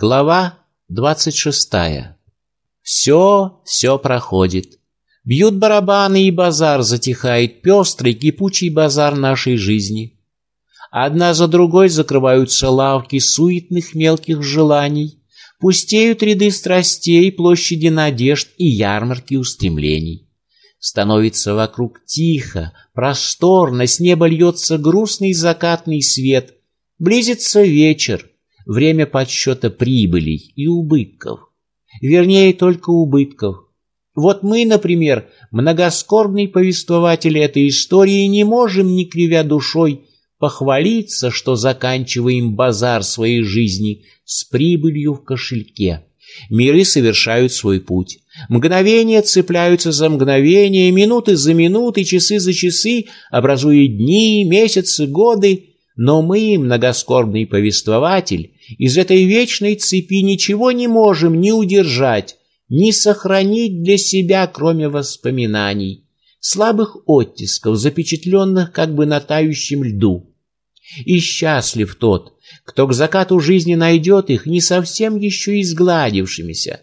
Глава двадцать шестая. Все, все проходит. Бьют барабаны, и базар затихает, пестрый, кипучий базар нашей жизни. Одна за другой закрываются лавки суетных мелких желаний, пустеют ряды страстей, площади надежд и ярмарки устремлений. Становится вокруг тихо, просторно, с неба льется грустный закатный свет. Близится вечер, время подсчета прибылей и убытков. Вернее, только убытков. Вот мы, например, многоскорбные повествователи этой истории, не можем, не кривя душой, похвалиться, что заканчиваем базар своей жизни с прибылью в кошельке. Миры совершают свой путь. Мгновения цепляются за мгновения, минуты за минуты, часы за часы, образуя дни, месяцы, годы. Но мы, многоскорбный повествователь, из этой вечной цепи ничего не можем ни удержать, ни сохранить для себя, кроме воспоминаний, слабых оттисков, запечатленных как бы на тающем льду. И счастлив тот, кто к закату жизни найдет их не совсем еще изгладившимися.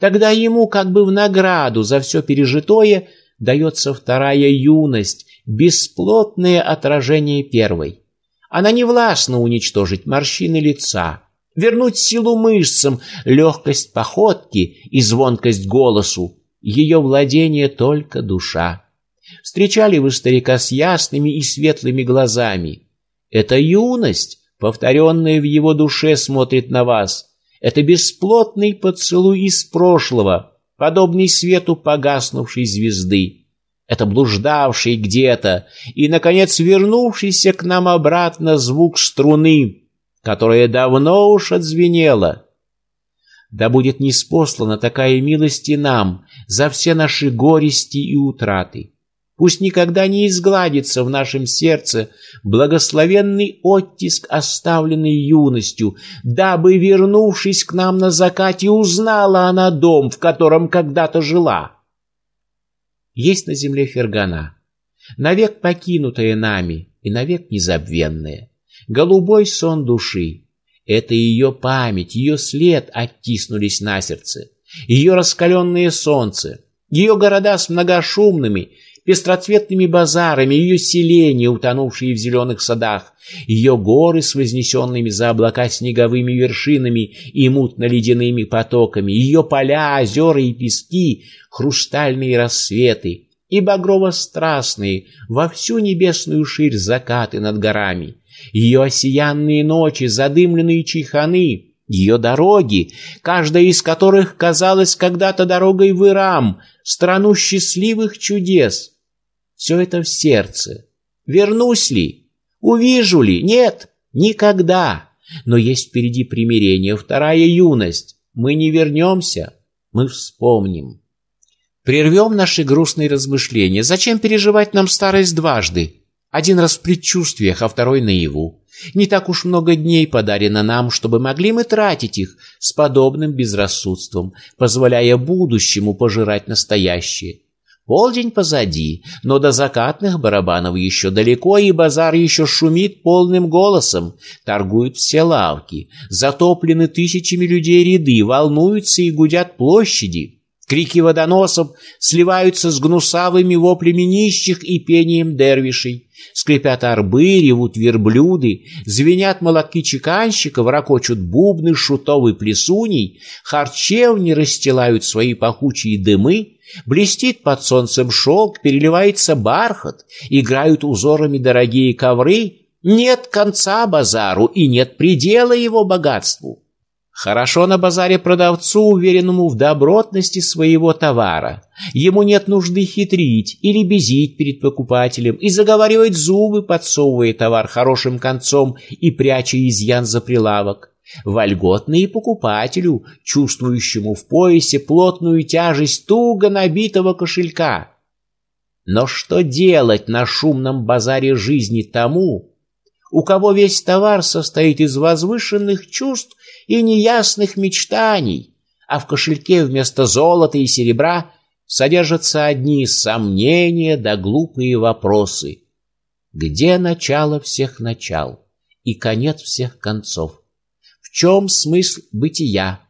Тогда ему как бы в награду за все пережитое дается вторая юность, бесплотное отражение первой. Она не властна уничтожить морщины лица, вернуть силу мышцам, легкость походки и звонкость голосу. Ее владение только душа. Встречали вы старика с ясными и светлыми глазами. Это юность, повторенная в его душе, смотрит на вас. Это бесплотный поцелуй из прошлого, подобный свету погаснувшей звезды это блуждавший где-то и, наконец, вернувшийся к нам обратно звук струны, которая давно уж отзвенела. Да будет неспослана такая милость и нам за все наши горести и утраты. Пусть никогда не изгладится в нашем сердце благословенный оттиск, оставленный юностью, дабы, вернувшись к нам на закате, узнала она дом, в котором когда-то жила. Есть на земле Фергана, навек покинутая нами и навек незабвенная. Голубой сон души. Это ее память, ее след оттиснулись на сердце, ее раскаленное солнце, ее города с многошумными, пестроцветными базарами, ее селения, утонувшие в зеленых садах, ее горы с вознесенными за облака снеговыми вершинами и мутно-ледяными потоками, ее поля, озера и пески, хрустальные рассветы и багрово-страстные во всю небесную ширь закаты над горами, ее осиянные ночи, задымленные чайханы, ее дороги, каждая из которых казалась когда-то дорогой в Ирам, страну счастливых чудес — все это в сердце. Вернусь ли? Увижу ли? Нет, никогда. Но есть впереди примирение, вторая юность. Мы не вернемся, мы вспомним. Прервем наши грустные размышления. Зачем переживать нам старость дважды? Один раз в предчувствиях, а второй наяву. Не так уж много дней подарено нам, чтобы могли мы тратить их с подобным безрассудством, позволяя будущему пожирать настоящее. Полдень позади, но до закатных барабанов еще далеко, и базар еще шумит полным голосом. Торгуют все лавки, затоплены тысячами людей ряды, волнуются и гудят площади. Крики водоносов сливаются с гнусавыми воплями нищих и пением дервишей. Скрипят арбы, ревут верблюды, звенят молотки чеканщиков, ракочут бубны, шутовы плесуней, харчевни расстилают свои пахучие дымы, Блестит под солнцем шелк, переливается бархат, играют узорами дорогие ковры. Нет конца базару и нет предела его богатству. Хорошо на базаре продавцу, уверенному в добротности своего товара. Ему нет нужды хитрить или безить перед покупателем и заговаривать зубы, подсовывая товар хорошим концом и пряча изъян за прилавок вольготно покупателю, чувствующему в поясе плотную тяжесть туго набитого кошелька. Но что делать на шумном базаре жизни тому, у кого весь товар состоит из возвышенных чувств и неясных мечтаний, а в кошельке вместо золота и серебра содержатся одни сомнения да глупые вопросы. Где начало всех начал и конец всех концов? чем смысл бытия?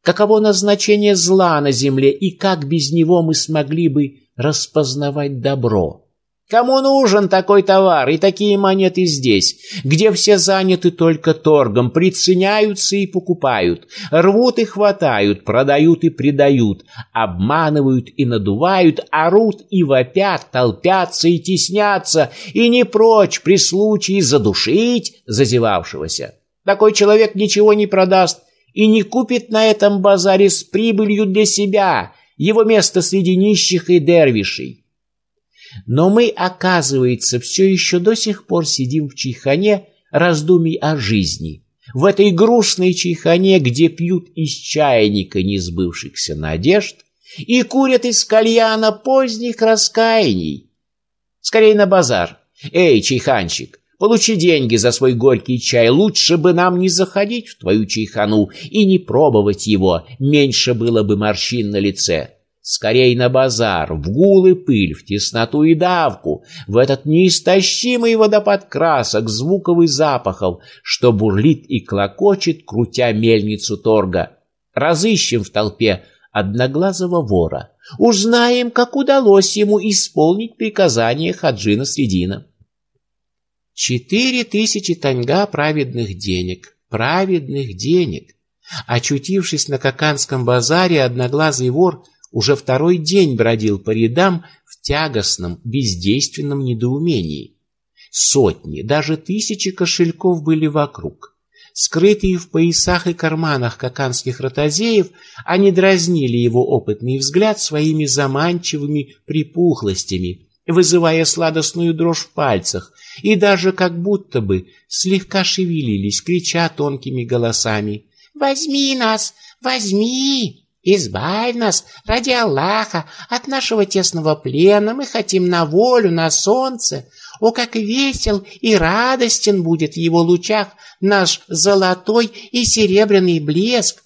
Каково назначение зла на земле и как без него мы смогли бы распознавать добро? Кому нужен такой товар и такие монеты здесь, где все заняты только торгом, приценяются и покупают, рвут и хватают, продают и предают, обманывают и надувают, орут и вопят, толпятся и теснятся, и не прочь при случае задушить зазевавшегося. Такой человек ничего не продаст и не купит на этом базаре с прибылью для себя, его место среди нищих и дервишей. Но мы, оказывается, все еще до сих пор сидим в чайхане раздумий о жизни. В этой грустной чайхане, где пьют из чайника несбывшихся надежд и курят из кальяна поздних раскаяний. Скорей на базар. Эй, чайханчик, получи деньги за свой горький чай. Лучше бы нам не заходить в твою чайхану и не пробовать его. Меньше было бы морщин на лице. Скорей на базар, в гул и пыль, в тесноту и давку, в этот неистощимый водопад красок, звуков и запахов, что бурлит и клокочет, крутя мельницу торга. Разыщем в толпе одноглазого вора. Узнаем, как удалось ему исполнить приказание Хаджина Средина. Четыре тысячи таньга праведных денег, праведных денег. Очутившись на Каканском базаре, одноглазый вор — уже второй день бродил по рядам в тягостном, бездейственном недоумении. Сотни, даже тысячи кошельков были вокруг. Скрытые в поясах и карманах каканских ротозеев, они дразнили его опытный взгляд своими заманчивыми припухлостями, вызывая сладостную дрожь в пальцах, и даже как будто бы слегка шевелились, крича тонкими голосами «Возьми нас! Возьми!» Избавь нас, ради Аллаха, от нашего тесного плена. Мы хотим на волю, на солнце. О, как весел и радостен будет в его лучах наш золотой и серебряный блеск.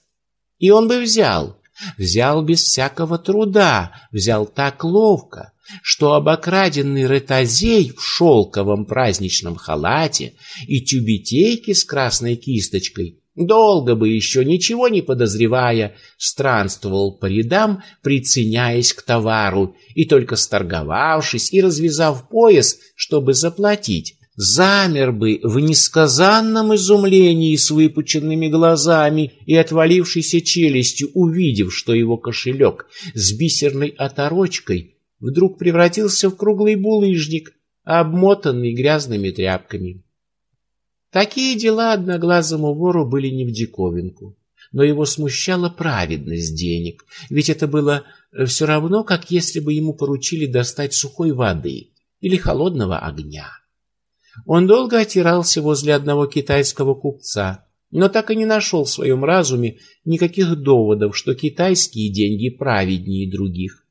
И он бы взял, взял без всякого труда, взял так ловко, что обокраденный ротозей в шелковом праздничном халате и тюбетейке с красной кисточкой Долго бы еще, ничего не подозревая, странствовал по рядам, приценяясь к товару, и только сторговавшись и развязав пояс, чтобы заплатить, замер бы в несказанном изумлении с выпученными глазами и отвалившейся челюстью, увидев, что его кошелек с бисерной оторочкой вдруг превратился в круглый булыжник, обмотанный грязными тряпками. Такие дела одноглазому вору были не в диковинку, но его смущала праведность денег, ведь это было э, все равно, как если бы ему поручили достать сухой воды или холодного огня. Он долго отирался возле одного китайского купца, но так и не нашел в своем разуме никаких доводов, что китайские деньги праведнее других.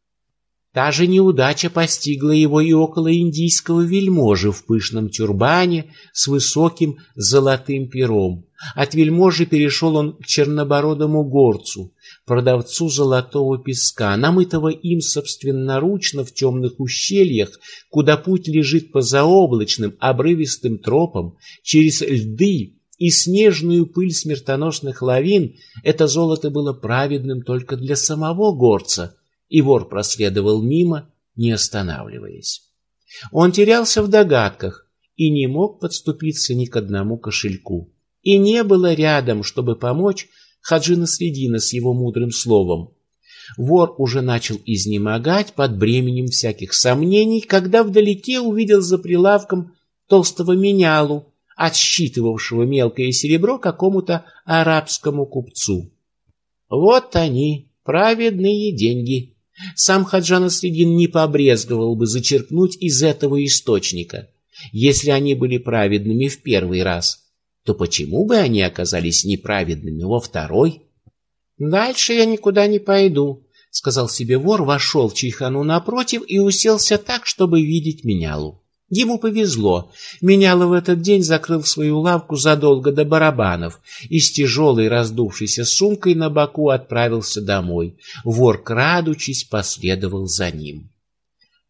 Та же неудача постигла его и около индийского вельможи в пышном тюрбане с высоким золотым пером. От вельможи перешел он к чернобородому горцу, продавцу золотого песка, намытого им собственноручно в темных ущельях, куда путь лежит по заоблачным обрывистым тропам, через льды и снежную пыль смертоносных лавин. Это золото было праведным только для самого горца — и вор проследовал мимо, не останавливаясь. Он терялся в догадках и не мог подступиться ни к одному кошельку. И не было рядом, чтобы помочь Хаджина Средина с его мудрым словом. Вор уже начал изнемогать под бременем всяких сомнений, когда вдалеке увидел за прилавком толстого менялу, отсчитывавшего мелкое серебро какому-то арабскому купцу. Вот они, праведные деньги, сам Хаджан Асредин не побрезговал бы зачерпнуть из этого источника. Если они были праведными в первый раз, то почему бы они оказались неправедными во второй? «Дальше я никуда не пойду», — сказал себе вор, вошел в чайхану напротив и уселся так, чтобы видеть менялу. Ему повезло. Меняло в этот день закрыл свою лавку задолго до барабанов и с тяжелой раздувшейся сумкой на боку отправился домой. Вор, крадучись, последовал за ним.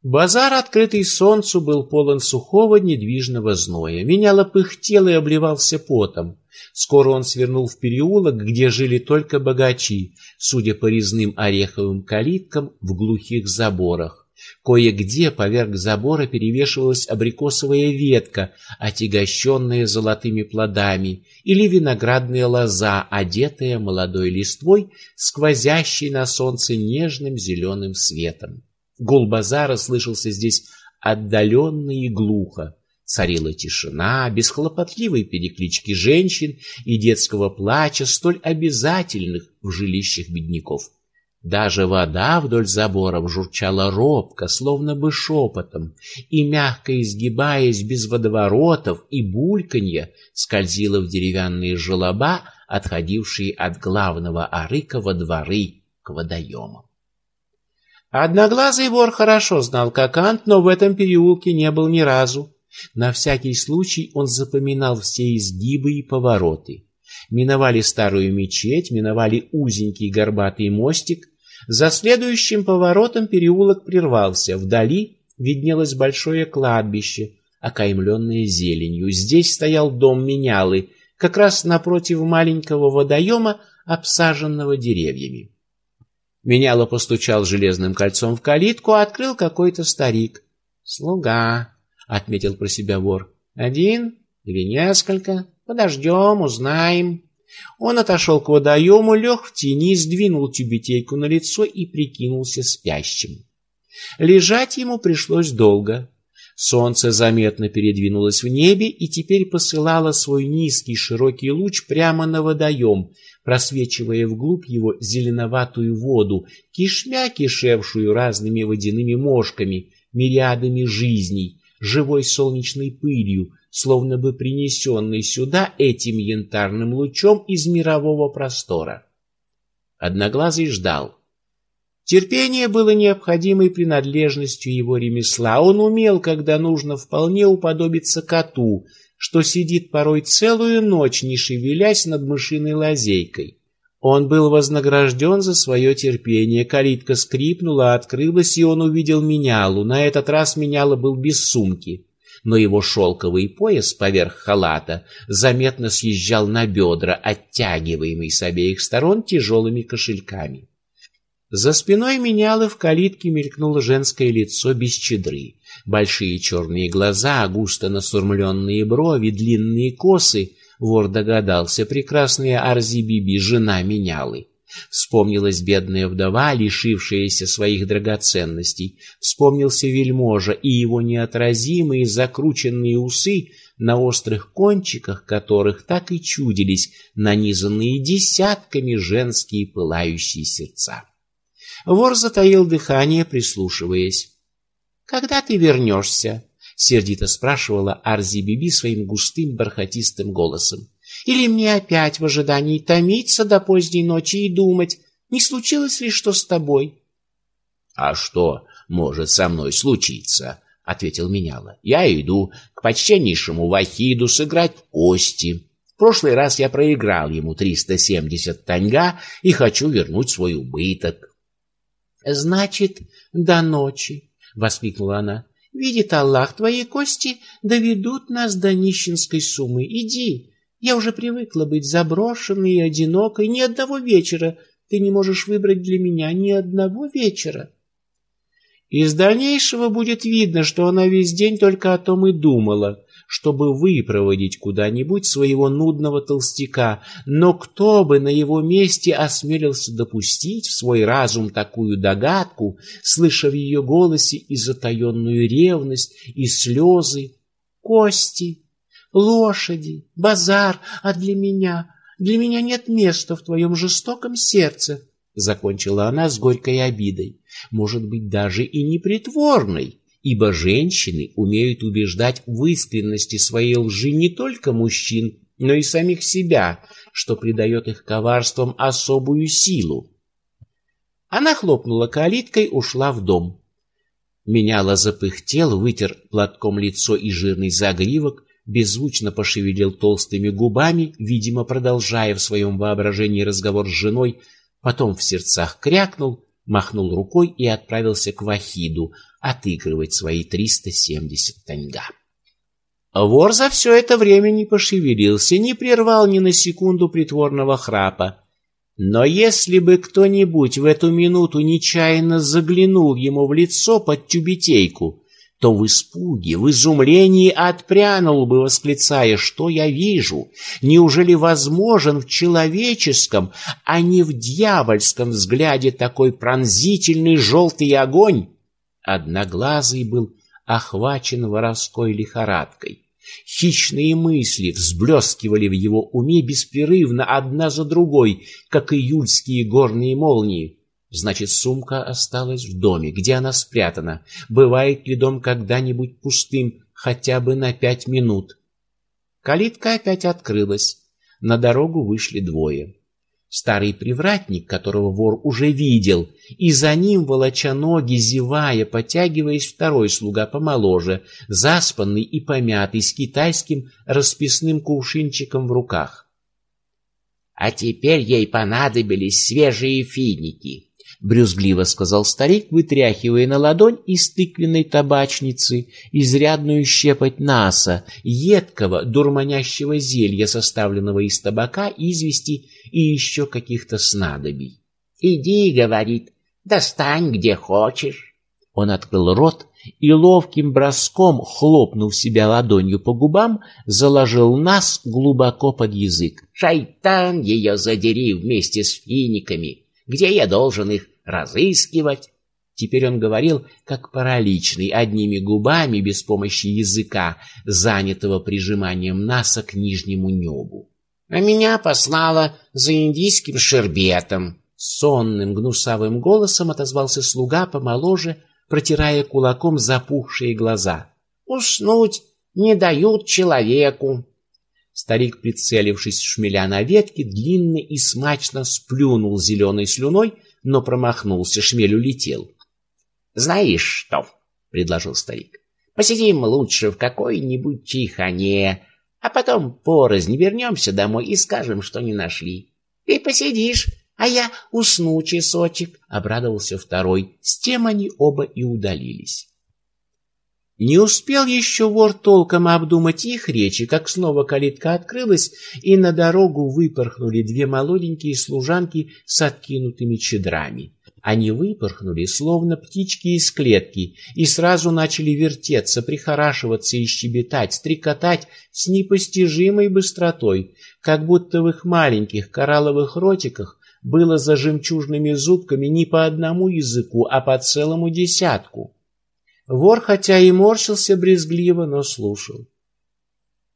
Базар, открытый солнцу, был полон сухого недвижного зноя. Меняло пыхтел и обливался потом. Скоро он свернул в переулок, где жили только богачи, судя по резным ореховым калиткам в глухих заборах. Кое-где поверх забора перевешивалась абрикосовая ветка, отягощенная золотыми плодами, или виноградная лоза, одетая молодой листвой, сквозящей на солнце нежным зеленым светом. Гул базара слышался здесь отдаленно и глухо. Царила тишина, без хлопотливой переклички женщин и детского плача, столь обязательных в жилищах бедняков. Даже вода вдоль заборов журчала робко, словно бы шепотом, и, мягко изгибаясь без водоворотов и бульканья, скользила в деревянные желоба, отходившие от главного арыка во дворы к водоемам. Одноглазый вор хорошо знал Кокант, но в этом переулке не был ни разу. На всякий случай он запоминал все изгибы и повороты. Миновали старую мечеть, миновали узенький горбатый мостик. За следующим поворотом переулок прервался. Вдали виднелось большое кладбище, окаймленное зеленью. Здесь стоял дом менялы, как раз напротив маленького водоема, обсаженного деревьями. Меняло постучал железным кольцом в калитку, а открыл какой-то старик. «Слуга», — отметил про себя вор. «Один или несколько? Подождем, узнаем». Он отошел к водоему, лег в тени, сдвинул тюбетейку на лицо и прикинулся спящим. Лежать ему пришлось долго. Солнце заметно передвинулось в небе и теперь посылало свой низкий широкий луч прямо на водоем, просвечивая вглубь его зеленоватую воду, кишмя кишевшую разными водяными мошками, мириадами жизней, живой солнечной пылью, словно бы принесенной сюда этим янтарным лучом из мирового простора. Одноглазый ждал. Терпение было необходимой принадлежностью его ремесла. Он умел, когда нужно, вполне уподобиться коту, что сидит порой целую ночь, не шевелясь над мышиной лазейкой. Он был вознагражден за свое терпение. Калитка скрипнула, открылась, и он увидел менялу. На этот раз меняла был без сумки, но его шелковый пояс поверх халата заметно съезжал на бедра, оттягиваемый с обеих сторон тяжелыми кошельками. За спиной менялы в калитке мелькнуло женское лицо без чедры. Большие черные глаза, густо насурмленные брови, длинные косы. Вор догадался, прекрасная Арзи-Биби, жена менялы. Вспомнилась бедная вдова, лишившаяся своих драгоценностей. Вспомнился вельможа и его неотразимые закрученные усы, на острых кончиках которых так и чудились нанизанные десятками женские пылающие сердца. Вор затаил дыхание, прислушиваясь. «Когда ты вернешься?» — сердито спрашивала Арзи-Биби своим густым бархатистым голосом. «Или мне опять в ожидании томиться до поздней ночи и думать, не случилось ли что с тобой?» «А что может со мной случиться?» — ответил Меняла. «Я иду к почтеннейшему Вахиду сыграть кости. В прошлый раз я проиграл ему триста семьдесят таньга и хочу вернуть свой убыток. Значит, до ночи, воскликнула она. Видит Аллах, твои кости доведут нас до нищенской суммы. Иди. Я уже привыкла быть заброшенной и одинокой. Ни одного вечера ты не можешь выбрать для меня ни одного вечера. Из дальнейшего будет видно, что она весь день только о том и думала, чтобы выпроводить куда-нибудь своего нудного толстяка, но кто бы на его месте осмелился допустить в свой разум такую догадку, слыша в ее голосе и затаенную ревность, и слезы, кости, лошади, базар, а для меня, для меня нет места в твоем жестоком сердце, — закончила она с горькой обидой, может быть, даже и непритворной ибо женщины умеют убеждать в искренности своей лжи не только мужчин, но и самих себя, что придает их коварствам особую силу. Она хлопнула калиткой, ушла в дом. Меняла запыхтел, вытер платком лицо и жирный загривок, беззвучно пошевелил толстыми губами, видимо, продолжая в своем воображении разговор с женой, потом в сердцах крякнул, махнул рукой и отправился к Вахиду, отыгрывать свои 370 таньга. Вор за все это время не пошевелился, не прервал ни на секунду притворного храпа. Но если бы кто-нибудь в эту минуту нечаянно заглянул ему в лицо под тюбетейку, то в испуге, в изумлении отпрянул бы, восклицая, что я вижу, неужели возможен в человеческом, а не в дьявольском взгляде такой пронзительный желтый огонь? Одноглазый был охвачен воровской лихорадкой. Хищные мысли взблескивали в его уме беспрерывно одна за другой, как июльские горные молнии. Значит, сумка осталась в доме, где она спрятана. Бывает ли дом когда-нибудь пустым хотя бы на пять минут? Калитка опять открылась. На дорогу вышли двое старый привратник, которого вор уже видел, и за ним, волоча ноги, зевая, потягиваясь второй слуга помоложе, заспанный и помятый, с китайским расписным кувшинчиком в руках. А теперь ей понадобились свежие финики, брюзгливо сказал старик, вытряхивая на ладонь из тыквенной табачницы изрядную щепоть наса, едкого, дурманящего зелья, составленного из табака, извести и еще каких-то снадобий. «Иди, — говорит, — достань где хочешь». Он открыл рот и ловким броском, хлопнув себя ладонью по губам, заложил нас глубоко под язык. «Шайтан ее задери вместе с финиками! Где я должен их разыскивать?» Теперь он говорил, как параличный, одними губами, без помощи языка, занятого прижиманием носа к нижнему небу а меня послала за индийским шербетом. Сонным гнусавым голосом отозвался слуга помоложе, протирая кулаком запухшие глаза. Уснуть не дают человеку. Старик, прицелившись шмеля на ветке, длинно и смачно сплюнул зеленой слюной, но промахнулся, шмель улетел. — Знаешь что? — предложил старик. — Посидим лучше в какой-нибудь чайхане, а потом порознь вернемся домой и скажем, что не нашли. Ты посидишь, а я усну часочек, — обрадовался второй. С тем они оба и удалились. Не успел еще вор толком обдумать их речи, как снова калитка открылась, и на дорогу выпорхнули две молоденькие служанки с откинутыми чедрами. Они выпорхнули, словно птички из клетки, и сразу начали вертеться, прихорашиваться и щебетать, стрекотать с непостижимой быстротой, как будто в их маленьких коралловых ротиках было за жемчужными зубками не по одному языку, а по целому десятку. Вор, хотя и морщился брезгливо, но слушал.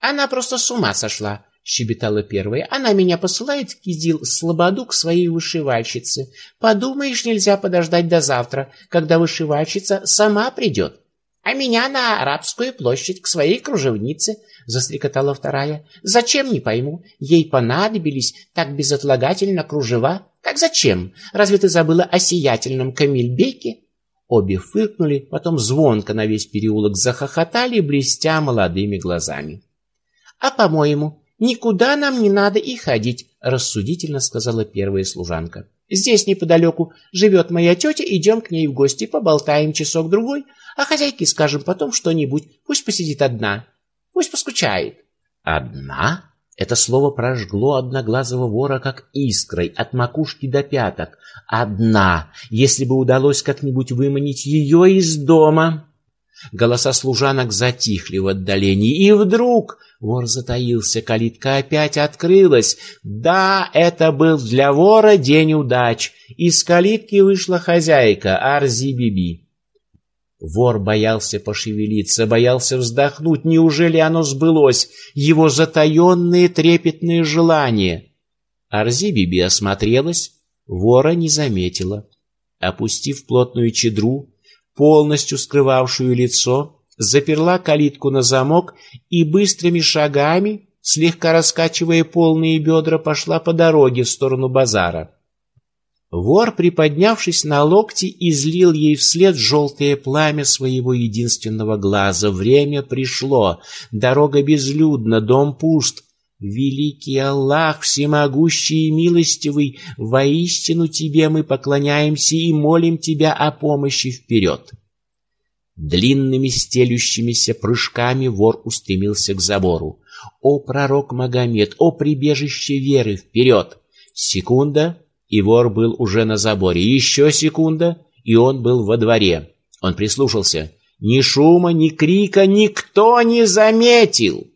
«Она просто с ума сошла!» щебетала первая. Она меня посылает Кизил Слободу к своей вышивальщице. Подумаешь, нельзя подождать до завтра, когда вышивальщица сама придет. А меня на арабскую площадь к своей кружевнице, застрекотала вторая. Зачем, не пойму. Ей понадобились так безотлагательно кружева. Как зачем? Разве ты забыла о сиятельном Камильбеке? Обе фыркнули, потом звонко на весь переулок захохотали, блестя молодыми глазами. А, по-моему, «Никуда нам не надо и ходить», — рассудительно сказала первая служанка. «Здесь неподалеку живет моя тетя, идем к ней в гости, поболтаем часок-другой, а хозяйке скажем потом что-нибудь, пусть посидит одна, пусть поскучает». «Одна?» Это слово прожгло одноглазого вора как искрой от макушки до пяток. «Одна! Если бы удалось как-нибудь выманить ее из дома!» Голоса служанок затихли в отдалении, и вдруг вор затаился, калитка опять открылась. Да, это был для вора день удач. Из калитки вышла хозяйка Арзи-Биби. Вор боялся пошевелиться, боялся вздохнуть. Неужели оно сбылось? Его затаенные трепетные желания. Арзи-Биби осмотрелась, вора не заметила. Опустив плотную чедру, полностью скрывавшую лицо, заперла калитку на замок и быстрыми шагами, слегка раскачивая полные бедра, пошла по дороге в сторону базара. Вор, приподнявшись на локти, излил ей вслед желтое пламя своего единственного глаза. Время пришло, дорога безлюдна, дом пуст. Великий Аллах, всемогущий и милостивый, воистину Тебе мы поклоняемся и молим Тебя о помощи вперед. Длинными стелющимися прыжками вор устремился к забору. «О, пророк Магомед! О, прибежище веры! Вперед!» Секунда, и вор был уже на заборе. Еще секунда, и он был во дворе. Он прислушался. Ни шума, ни крика никто не заметил.